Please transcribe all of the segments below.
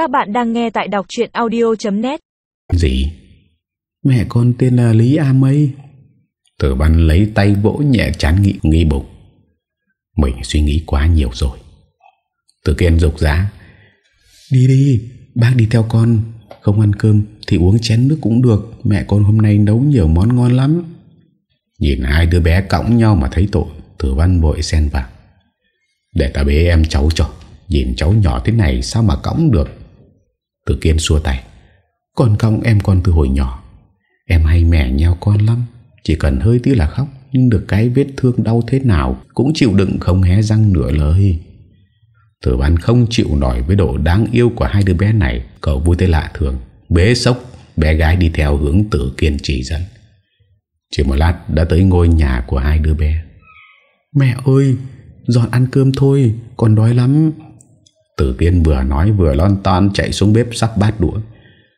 Các bạn đang nghe tại đọc chuyện audio.net Gì? Mẹ con tên là Lý A Mây. Tử văn lấy tay vỗ nhẹ chán nghị nghi bụng. Mình suy nghĩ quá nhiều rồi. Tử kiên dục giá. Đi đi Bác đi theo con. Không ăn cơm thì uống chén nước cũng được. Mẹ con hôm nay nấu nhiều món ngon lắm. Nhìn hai đứa bé cõng nhau mà thấy tội Tử văn vội xen vào. Để ta bế em cháu cho. Nhìn cháu nhỏ thế này sao mà cõng được Tử kiên xua tay. Con cong em con từ hồi nhỏ. Em hay mẹ nhau con lắm. Chỉ cần hơi tí là khóc, Nhưng được cái vết thương đau thế nào Cũng chịu đựng không hé răng nửa lời. Tử văn không chịu nổi Với độ đáng yêu của hai đứa bé này, Cậu vui tới lạ thường. Bế sốc, bé gái đi theo hướng tử kiên chỉ dẫn Chỉ một lát đã tới ngôi nhà của hai đứa bé. Mẹ ơi, Dọn ăn cơm thôi, Con đói lắm. Tử Viên vừa nói vừa lon ton chạy xuống bếp sắp bát đũa.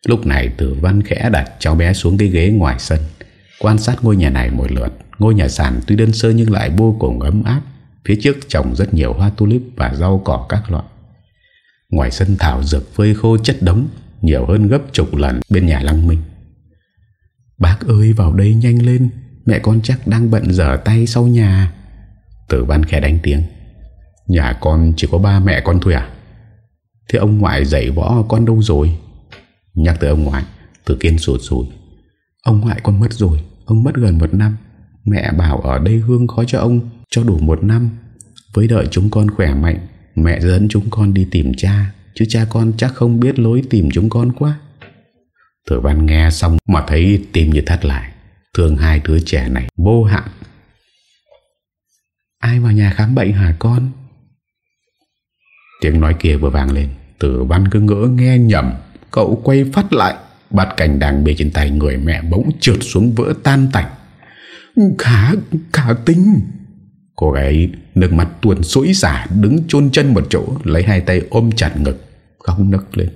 Lúc này tử văn khẽ đặt cháu bé xuống cái ghế ngoài sân, Quan sát ngôi nhà này một lượt. Ngôi nhà sàn tuy đơn sơ nhưng lại vô cùng ấm áp. Phía trước trồng rất nhiều hoa tulip và rau cỏ các loại. Ngoài sân thảo dược phơi khô chất đống, Nhiều hơn gấp chục lần bên nhà Lăng Minh. Bác ơi, vào đây nhanh lên, Mẹ con chắc đang bận dở tay sau nhà. Tử văn khẽ đánh tiếng. Nhà con chỉ có ba mẹ con thôi à? Thế ông ngoại dạy võ con đâu rồi? Nhắc tới ông ngoại từ kiên sụt sùi Ông ngoại con mất rồi, Ông mất gần một năm. Mẹ bảo ở đây hương khó cho ông Cho đủ một năm. Với đợi chúng con khỏe mạnh, Mẹ dẫn chúng con đi tìm cha. Chứ cha con chắc không biết lối tìm chúng con quá. Tử văn nghe xong Mà thấy tim như thắt lại. Thương hai đứa trẻ này vô hạn. Ai vào nhà khám bệnh hả con? Tiếng nói kia vừa vang lên. Tử văn cứ ngỡ nghe nhầm Cậu quay phát lại Bát cảnh đang bê trên tay người mẹ bỗng trượt xuống vỡ tan tảnh Khả, khả tinh Cô gái nước mặt tuồn sỗi xả Đứng chôn chân một chỗ Lấy hai tay ôm chặt ngực Khóc nức lên.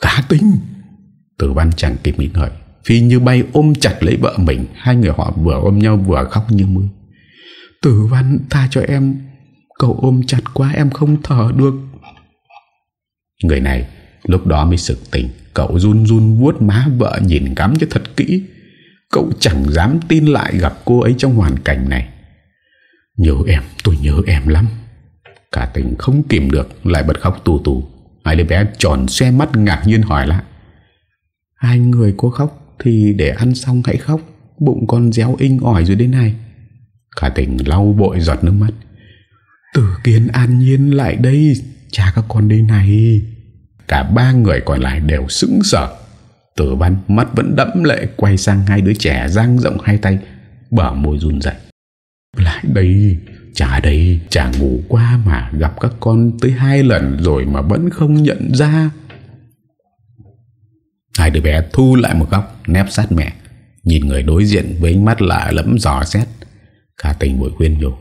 Khả tinh Tử văn chẳng kịp nghĩ ngợi Phi như bay ôm chặt lấy vợ mình Hai người họ vừa ôm nhau vừa khóc như mưa. Tử văn tha cho em Cậu ôm chặt quá em không thở được. Người này lúc đó mới sực tỉnh, Cậu run run vuốt má vợ nhìn ngắm cho thật kỹ. Cậu chẳng dám tin lại gặp cô ấy trong hoàn cảnh này. Nhớ em, tôi nhớ em lắm. Cả tình không kìm được, Lại bật khóc tù tù. Hai đứa bé tròn xe mắt ngạc nhiên hỏi lại. Hai người có khóc Thì để ăn xong hãy khóc, Bụng con réo inh ỏi rồi đến này Cả tình lau bội giọt nước mắt. Tử kiến an nhiên lại đây. Cha các con đây này. Cả ba người còn lại đều sững sờ. Tử văn mắt vẫn đẫm lệ, Quay sang hai đứa trẻ giang rộng hai tay Bở môi run dậy Lại đây Chả đây chả ngủ qua mà Gặp các con tới hai lần rồi Mà vẫn không nhận ra. Hai đứa bé thu lại một góc, Nép sát mẹ, Nhìn người đối diện với ánh mắt lạ lẫm giò xét. Cả tình bội khuyên nhủ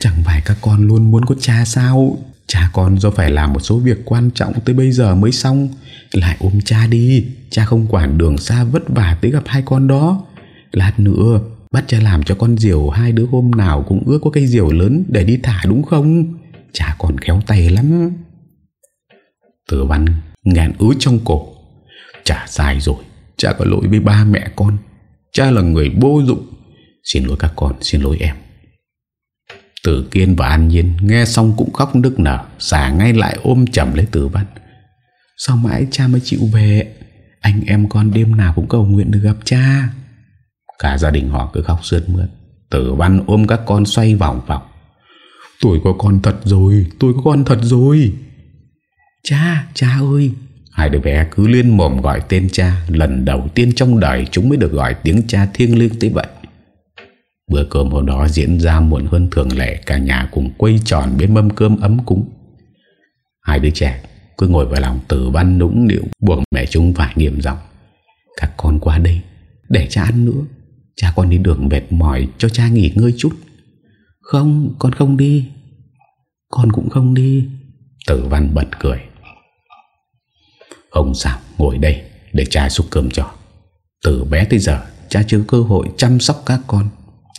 Chẳng phải các con luôn muốn có cha sao? Cha con do phải làm một số việc quan trọng Tới bây giờ mới xong. Lại ôm cha đi Cha không quản đường xa vất vả tới gặp hai con đó. Lát nữa Bắt cha làm cho con diều hai đứa hôm nào Cũng ước có cây diều lớn để đi thả đúng không? Cha còn khéo tay lắm. Tử văn ngàn ứ trong cổ. Cha sai rồi Cha có lỗi với ba mẹ con. Cha là người vô dụng. Xin lỗi các con, xin lỗi em. Tử Kiên và An Nhiên nghe xong cũng khóc nức nở, xả ngay lại ôm chầm lấy Tử Văn. Sao mãi cha mới chịu về? Anh em con đêm nào cũng cầu nguyện được gặp cha. Cả gia đình họ cứ khóc sướt mướt. Tử Văn ôm các con xoay vòng vòng. Tôi có con thật rồi, tôi có con thật rồi. Cha, cha ơi. Hai đứa bé cứ liên mồm gọi tên cha. Lần đầu tiên trong đời chúng mới được gọi tiếng cha thiêng liêng tới vậy. Bữa cơm hôm đó diễn ra muộn hơn thường lệ, Cả nhà cùng quay tròn bên mâm cơm ấm cúng. Hai đứa trẻ cứ ngồi vào lòng tử văn nũng nịu, Buộc mẹ chúng phải nghiêm giọng. Các con qua đây, Để cha ăn nữa. Cha con đi đường mệt mỏi, cho cha nghỉ ngơi chút. Không, con không đi. Con cũng không đi. Tử văn bật cười. Không sao ngồi đây Để cha xúc cơm cho. Từ bé tới giờ, cha chưa cơ hội chăm sóc các con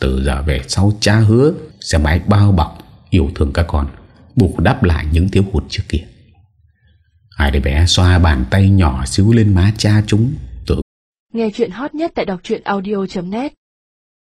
từ giờ về sau cha hứa Sẽ mãi bao bọc, yêu thương các con, Bù đắp lại những thiếu hụt trước kia. Hai đứa bé xoa bàn tay nhỏ xíu lên má cha chúng, Tự Nghe chuyện hot nhất tại đọc audio.net